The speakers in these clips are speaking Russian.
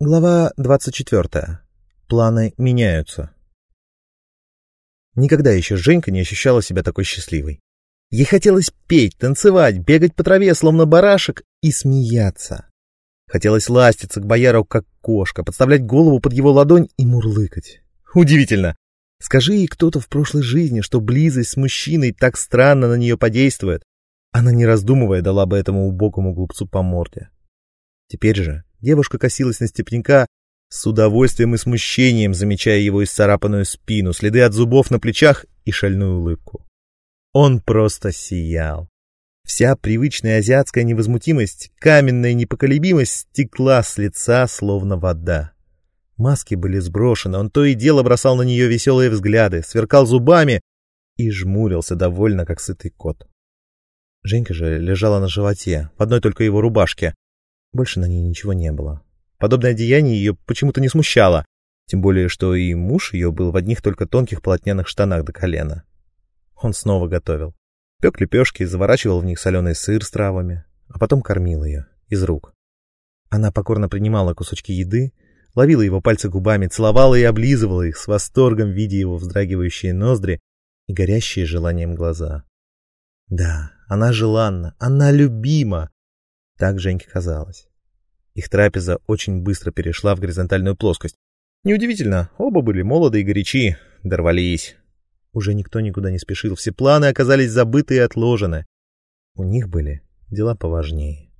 Глава 24. Планы меняются. Никогда еще Женька не ощущала себя такой счастливой. Ей хотелось петь, танцевать, бегать по траве, словно барашек, и смеяться. Хотелось ластиться к бояру, как кошка, подставлять голову под его ладонь и мурлыкать. Удивительно. Скажи ей кто-то в прошлой жизни, что близость с мужчиной так странно на нее подействует. Она, не раздумывая, дала бы этому убогому глупцу по морде. Теперь же девушка косилась на степняка с удовольствием и смущением, замечая его исцарапанную спину, следы от зубов на плечах и шальную улыбку. Он просто сиял. Вся привычная азиатская невозмутимость, каменная непоколебимость стекла с лица, словно вода. Маски были сброшены, он то и дело бросал на нее веселые взгляды, сверкал зубами и жмурился довольно, как сытый кот. Женька же лежала на животе, в одной только его рубашке, больше на ней ничего не было. Подобное деяние ее почему-то не смущало, тем более, что и муж ее был в одних только тонких полотняных штанах до колена. Он снова готовил. Пек лепешки, заворачивал в них соленый сыр с травами, а потом кормил ее из рук. Она покорно принимала кусочки еды, ловила его пальцы губами, целовала и облизывала их с восторгом, видя его вздрагивающие ноздри и горящие желанием глаза. Да, она желанна, она любима, так Женьке казалось. Их трапеза очень быстро перешла в горизонтальную плоскость. Неудивительно, оба были молоды и горячи, дорвались. Уже никто никуда не спешил, все планы оказались забыты и отложены. У них были дела поважнее.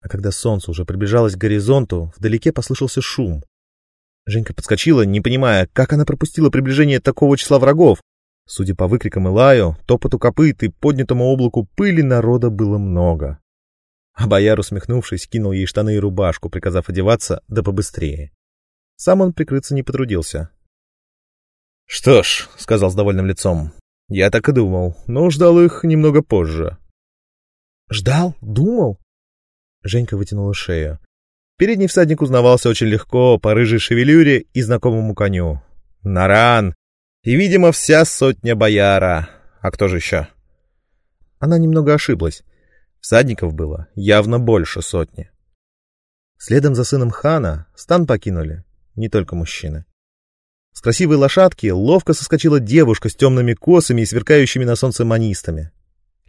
А когда солнце уже приближалось к горизонту, вдалеке послышался шум. Женька подскочила, не понимая, как она пропустила приближение такого числа врагов. Судя по выкрикам и лаю, топоту копыт и поднятому облаку пыли, народа было много. А бояр, усмехнувшись, кинул ей штаны и рубашку, приказав одеваться, да побыстрее. Сам он прикрыться не потрудился. — Что ж, — сказал с довольным лицом, — я так и думал, но ждал их немного позже. — Ждал? Думал? Женька вытянула шею. Передний всадник узнавался очень легко по рыжей шевелюре и знакомому коню. Наран! И, видимо, вся сотня бояра. А кто же еще? Она немного ошиблась. Всадников было явно больше сотни. Следом за сыном хана стан покинули не только мужчины. С красивой лошадки ловко соскочила девушка с темными косами и сверкающими на солнце манистами.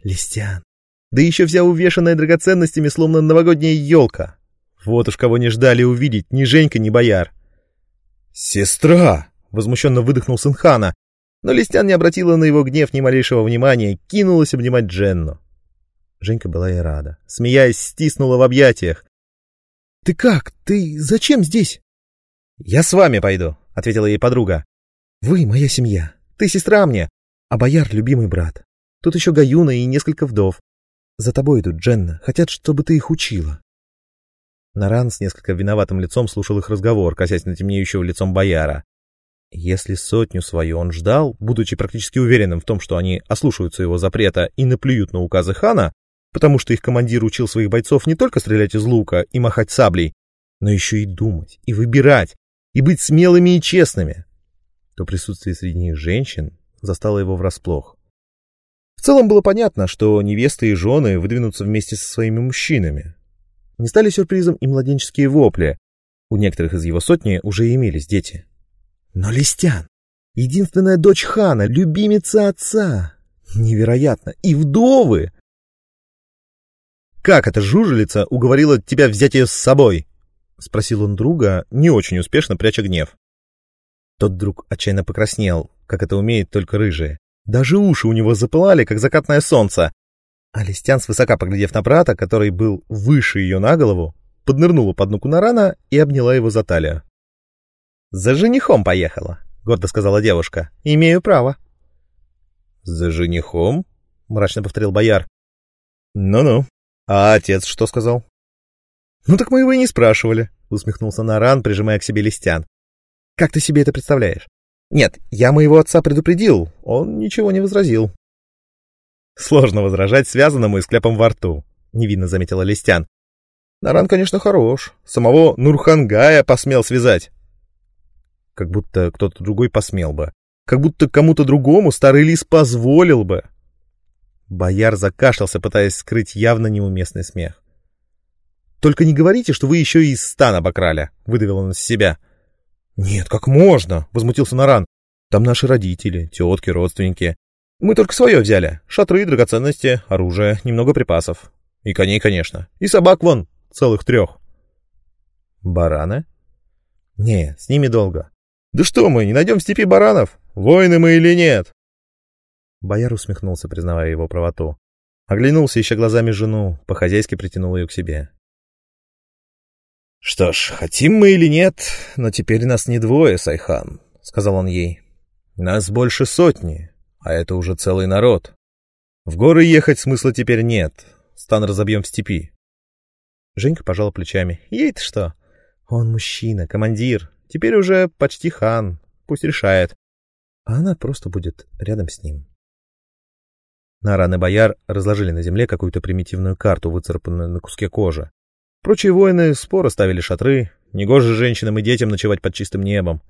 Листян. Да еще вся увешанная драгоценностями, словно новогодняя елка. Вот уж кого не ждали увидеть ни Женька, ни бояр. «Сестра!» — возмущенно выдохнул сын хана, но Листян не обратила на его гнев ни малейшего внимания, кинулась обнимать Дженну. Женька была и рада. Смеясь, стиснула в объятиях. — Ты как? Ты зачем здесь? — Я с вами пойду, — ответила ей подруга. — Вы моя семья. Ты сестра мне, а бояр — любимый брат. Тут еще Гаюна и несколько вдов. За тобой идут, Дженна. Хотят, чтобы ты их учила. Наран с несколько виноватым лицом слушал их разговор, косясь на темнеющего лицом бояра. Если сотню свою он ждал, будучи практически уверенным в том, что они ослушаются его запрета и наплюют на указы хана, потому что их командир учил своих бойцов не только стрелять из лука и махать саблей, но еще и думать, и выбирать, и быть смелыми и честными, то присутствие среди них женщин застало его врасплох. В целом было понятно, что невесты и жены выдвинутся вместе со своими мужчинами. Не стали сюрпризом и младенческие вопли. У некоторых из его сотни уже имелись дети. Но Листян, единственная дочь хана, любимица отца. Невероятно. И вдовы. «Как эта жужелица уговорила тебя взять ее с собой?» — спросил он друга, не очень успешно пряча гнев. Тот друг отчаянно покраснел, как это умеет только рыжие. Даже уши у него запылали, как закатное солнце. А Листян, свысока поглядев на брата, который был выше ее на голову, поднырнула под ногу Нарана и обняла его за талию. «За женихом поехала», — гордо сказала девушка. «Имею право». «За женихом?» — мрачно повторил бояр. «Ну-ну, а отец что сказал? Ну так мы его и не спрашивали, усмехнулся Наран, прижимая к себе листян. Как ты себе это представляешь? Нет, я моего отца предупредил, он ничего не возразил. Сложно возражать связанному и с кляпом во рту, невинно заметила Листян. Наран, конечно, хорош. Самого Нурхангая посмел связать. Как будто кто-то другой посмел бы. Как будто кому-то другому старый лис позволил бы. Бояр закашлялся, пытаясь скрыть явно неуместный смех. Только не говорите, что вы еще и из стана обокрали, выдавил он из себя. Нет, как можно? возмутился Наран. Там наши родители, тетки, родственники. Мы только свое взяли. Шатры, драгоценности, оружие, немного припасов. И коней, конечно. И собак вон, целых трех. Бараны? Не, с ними долго. Да что мы, не найдем в степи баранов? Воины мы или нет? Бояр усмехнулся, признавая его правоту. Оглянулся, ища глазами жену, по-хозяйски притянул ее к себе. «Что ж, хотим мы или нет, но теперь нас не двое, Сайхан», — сказал он ей. «Нас больше сотни, а это уже целый народ. В горы ехать смысла теперь нет, стан разобьем в степи». Женька пожала плечами. «Ей-то что? Он мужчина, командир, теперь уже почти хан, пусть решает. А она просто будет рядом с ним». Наран и бояр разложили на земле какую-то примитивную карту, выцарапанную на куске кожи. Прочие воины споро ставили шатры, негоже женщинам и детям ночевать под чистым небом.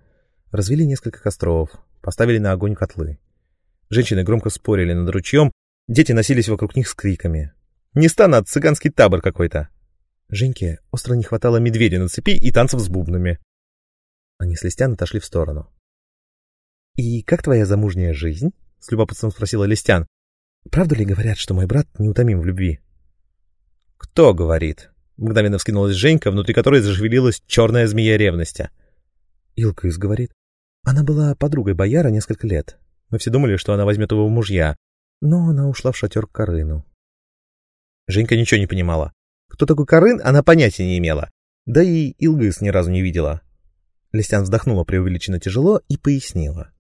Развели несколько костров, поставили на огонь котлы. Женщины громко спорили над ручьем, дети носились вокруг них с криками. Не стан, а цыганский табор какой-то. Женьке остро не хватало медведя на цепи и танцев с бубнами. Они с Листян отошли в сторону. — И как твоя замужняя жизнь? — с любопытством спросила Листян. — Правда ли говорят, что мой брат неутомим в любви? — Кто говорит? Мгновенно вскинулась Женька, внутри которой зашевелилась черная змея ревности. Илкис говорит. Она была подругой бояра несколько лет. Мы все думали, что она возьмет его в мужья, но она ушла в шатер к Карыну. Женька ничего не понимала. Кто такой Карын, она понятия не имела. Да и Илгыс ни разу не видела. Листян вздохнула преувеличенно тяжело и пояснила.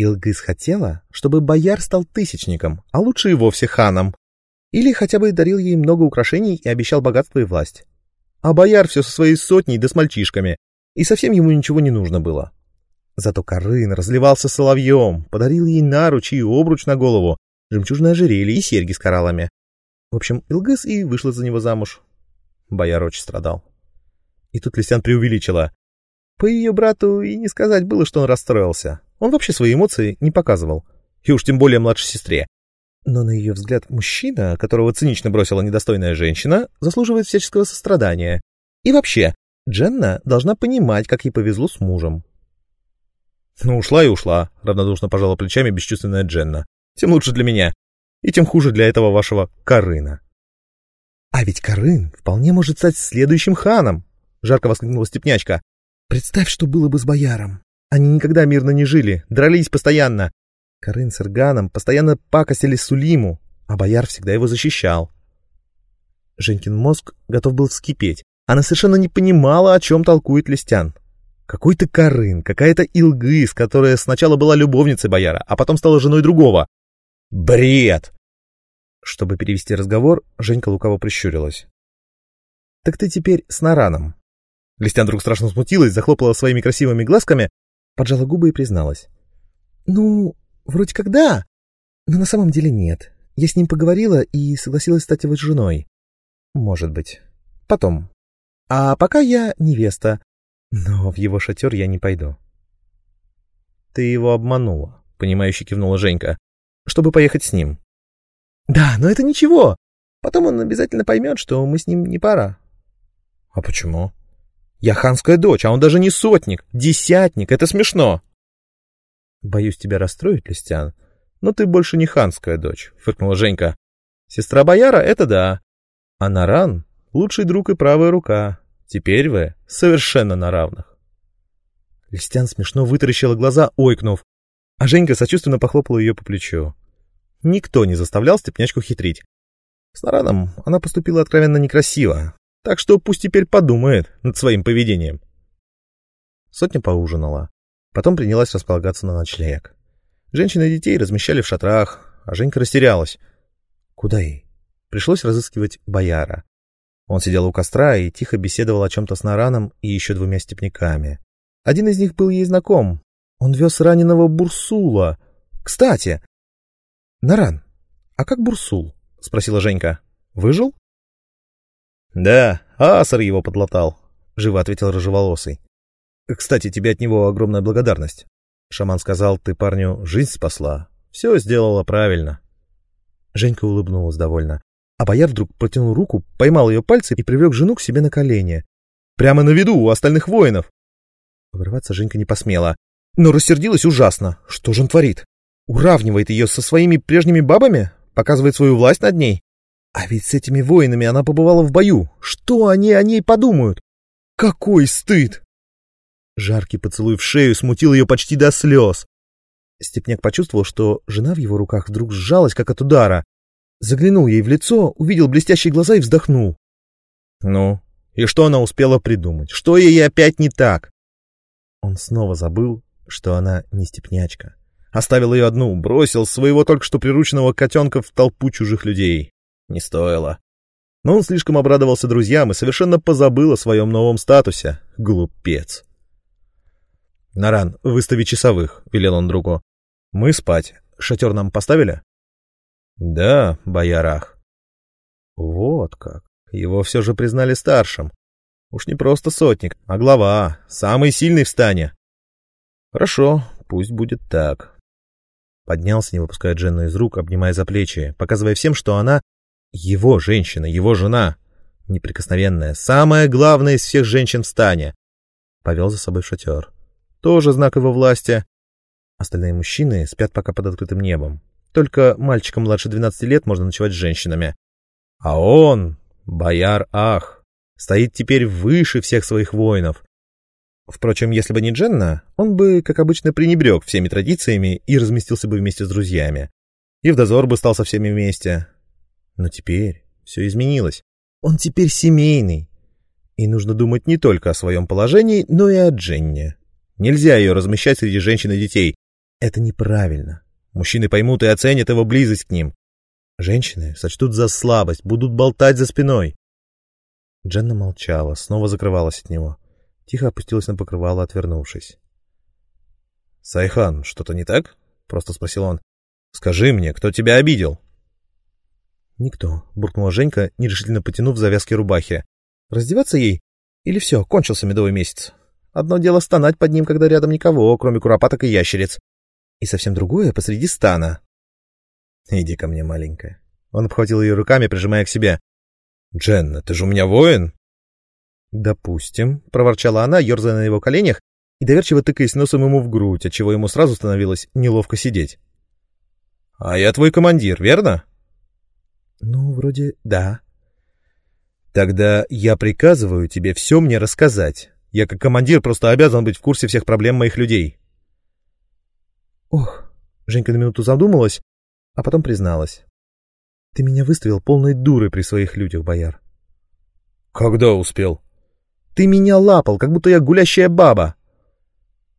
Илгыс хотела, чтобы бояр стал тысячником, а лучше и вовсе ханом. Или хотя бы дарил ей много украшений и обещал богатство и власть. А бояр все со своей сотней да с мальчишками, и совсем ему ничего не нужно было. Зато Карын разливался соловьем, подарил ей наручи и обруч на голову, жемчужное ожерелье и серьги с кораллами. В общем, Илгыс и вышла за него замуж. Бояр очень страдал. И тут Лисян преувеличила. По ее брату и не сказать было, что он расстроился. Он вообще свои эмоции не показывал. И уж тем более младшей сестре. Но на ее взгляд мужчина, которого цинично бросила недостойная женщина, заслуживает всяческого сострадания. И вообще, Дженна должна понимать, как ей повезло с мужем. «Ну, ушла и ушла», — равнодушно пожала плечами бесчувственная Дженна. «Тем лучше для меня, и тем хуже для этого вашего Карына». «А ведь Карын вполне может стать следующим ханом», — жарко воскликнула Степнячка. «Представь, что было бы с бояром. Они никогда мирно не жили, дрались постоянно, Карын с Ирганом постоянно пакостили Сулиму, а бояр всегда его защищал. Женькин мозг готов был вскипеть. Она совершенно не понимала, о чем толкует Листян. Какой-то Карын, какая-то Илгыс, которая сначала была любовницей бояра, а потом стала женой другого. Бред! Чтобы перевести разговор, Женька лукаво прищурилась. «Так ты теперь с Нараном». Листян вдруг страшно смутилась, захлопала своими красивыми глазками, поджала губы и призналась. «Ну, Вроде как да, но на самом деле нет. Я с ним поговорила и согласилась стать его женой. Может быть. Потом. А пока я невеста. Но в его шатер я не пойду. Ты его обманула, понимающе кивнула Женька, чтобы поехать с ним. Да, но это ничего. Потом он обязательно поймет, что мы с ним не пара. А почему? Я ханская дочь, а он даже не сотник, десятник, это смешно. Боюсь тебя расстроить, Листян, но ты больше не ханская дочь, фыркнула Женька. Сестра бояра — это да. А Наран — лучший друг и правая рука. Теперь вы совершенно на равных. Листян смешно вытаращила глаза, ойкнув, а Женька сочувственно похлопала ее по плечу. Никто не заставлял степнячку хитрить. С Нараном она поступила откровенно некрасиво, так что пусть теперь подумает над своим поведением. Сотня поужинала. Потом принялась располагаться на ночлег. Женщины и детей размещали в шатрах, а Женька растерялась. Куда ей? Пришлось разыскивать бояра. Он сидел у костра и тихо беседовал о чем-то с Нараном и еще двумя степняками. Один из них был ей знаком. Он вез раненого Бурсула. Кстати, Наран, а как Бурсул? — спросила Женька. — Выжил? — Да, Асар его подлатал, — живо ответил рыжеволосый. Кстати, тебе от него огромная благодарность. Шаман сказал, ты парню жизнь спасла. Все сделала правильно. Женька улыбнулась довольно. А бояр вдруг протянул руку, поймал ее пальцы и привлек жену к себе на колени. Прямо на виду у остальных воинов. Вырываться Женька не посмела, но рассердилась ужасно. Что же он творит? Уравнивает ее со своими прежними бабами? Показывает свою власть над ней? А ведь с этими воинами она побывала в бою. Что они о ней подумают? Какой стыд! Жаркий поцелуй в шею смутил ее почти до слез. Степняк почувствовал, что жена в его руках вдруг сжалась, как от удара. Заглянул ей в лицо, увидел блестящие глаза и вздохнул. Ну, и что она успела придумать? Что ей опять не так? Он снова забыл, что она не степнячка. Оставил ее одну, бросил своего только что прирученного котенка в толпу чужих людей. Не стоило. Но он слишком обрадовался друзьям и совершенно позабыл о своем новом статусе. Глупец. «Наран, выстави часовых», — велел он другу. «Мы спать. Шатер нам поставили?» «Да, боярах». «Вот как. Его все же признали старшим. Уж не просто сотник, а глава, самый сильный в стане». «Хорошо, пусть будет так». Поднялся, не выпуская Дженну из рук, обнимая за плечи, показывая всем, что она его женщина, его жена, неприкосновенная, самая главная из всех женщин в стане. Повел за собой в шатер. Тоже знак его власти. Остальные мужчины спят пока под открытым небом. Только мальчикам младше 12 лет можно ночевать с женщинами. А он, бояр Ах, стоит теперь выше всех своих воинов. Впрочем, если бы не Дженна, он бы, как обычно, пренебрег всеми традициями и разместился бы вместе с друзьями. И в дозор бы стал со всеми вместе. Но теперь все изменилось. Он теперь семейный. И нужно думать не только о своем положении, но и о Дженне. Нельзя ее размещать среди женщин и детей. Это неправильно. Мужчины поймут и оценят его близость к ним. Женщины сочтут за слабость, будут болтать за спиной. Жена молчала, снова закрывалась от него. Тихо опустилась на покрывало, отвернувшись. «Сайхан, что-то не так?» — просто спросил он. «Скажи мне, кто тебя обидел?» «Никто», — буркнула Женька, нерешительно потянув завязки рубахи. «Раздеваться ей? Или все, кончился медовый месяц? Одно дело стонать под ним, когда рядом никого, кроме куропаток и ящериц. И совсем другое посреди стана». «Иди ко мне, маленькая». Он обхватил ее руками, прижимая к себе. «Дженна, ты же у меня воин?» «Допустим», — проворчала она, ерзая на его коленях и доверчиво тыкаясь носом ему в грудь, отчего ему сразу становилось неловко сидеть. «А я твой командир, верно?» «Ну, вроде да». «Тогда я приказываю тебе все мне рассказать. Я как командир просто обязан быть в курсе всех проблем моих людей». «Ох», — Женька на минуту задумалась, а потом призналась. «Ты меня выставил полной дурой при своих людях, бояр». «Когда успел?» «Ты меня лапал, как будто я гулящая баба».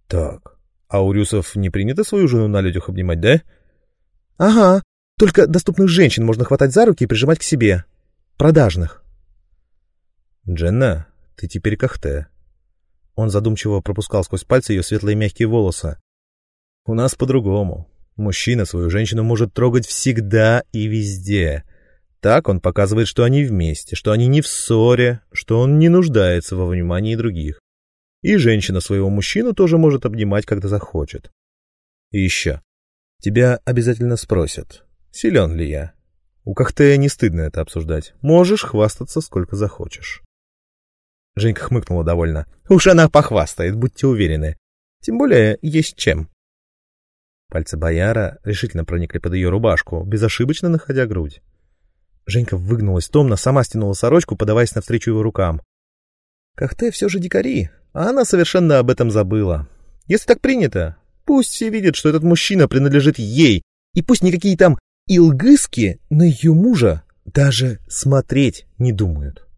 «Так, а у Рюсов не принято свою жену на людях обнимать, да?» «Ага, только доступных женщин можно хватать за руки и прижимать к себе. Продажных. «Дженна, ты теперь кахте». Он задумчиво пропускал сквозь пальцы ее светлые мягкие волосы. «У нас по-другому. Мужчина свою женщину может трогать всегда и везде. Так он показывает, что они вместе, что они не в ссоре, что он не нуждается во внимании других. И женщина своего мужчину тоже может обнимать, когда захочет. И еще. Тебя обязательно спросят, Силен ли я? У Кахтея не стыдно это обсуждать. Можешь хвастаться сколько захочешь. Женька хмыкнула довольно. Уж она похвастает, будьте уверены. Тем более есть чем. Пальцы бояра решительно проникли под ее рубашку, безошибочно находя грудь. Женька выгнулась томно, сама стянула сорочку, подаваясь навстречу его рукам. Кахте все же дикари, а она совершенно об этом забыла. Если так принято, пусть все видят, что этот мужчина принадлежит ей, и пусть никакие там Илгыски на ее мужа даже смотреть не думают.